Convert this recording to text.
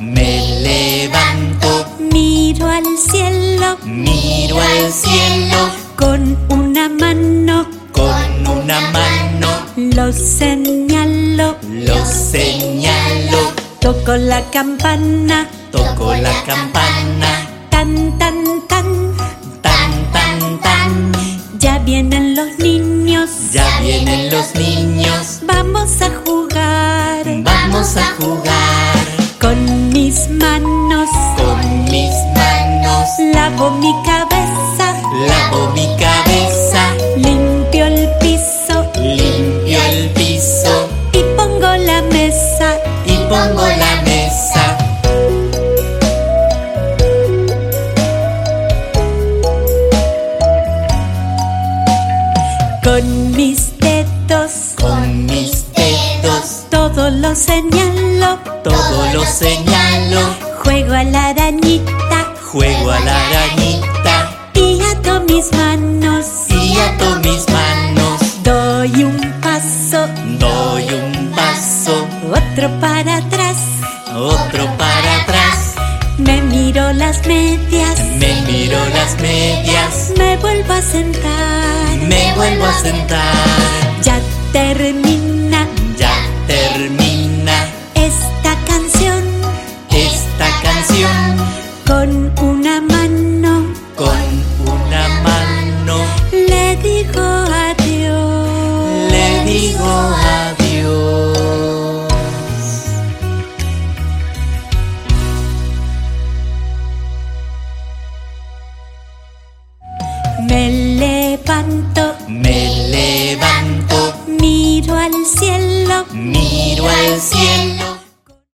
me levanto, miro al cielo, miro al cielo, con una mano, con una mano, lo señalo, lo señalo, toco la campana, toco la campana, tan tan tan, tan tan tan, ya vienen los niños, ya vienen los niños, vamos a jugar, vamos a jugar con mis manos, Con mis manos, lavo mi cabeza, lavo mi cabeza, limpio el piso. Limpio el piso. Y pongo la mesa. y pongo la mesa. Con mis dedos, Con mis dedos, todo lo señalo, todo lo señalo. juego a la arañita Juego a la arañita y ato mis manos. y ato mis manos. Doy un paso, Doy un paso, otro para atrás. otro para atrás. Me miro las medias, Me miro las medias, me vuelvo a sentar. me vuelvo a sentar. Ya termina canción. con una mano. Con una mano Le digo adiós. le digo adiós. Me levanto, Me levanto, miro al cielo, miro al cielo.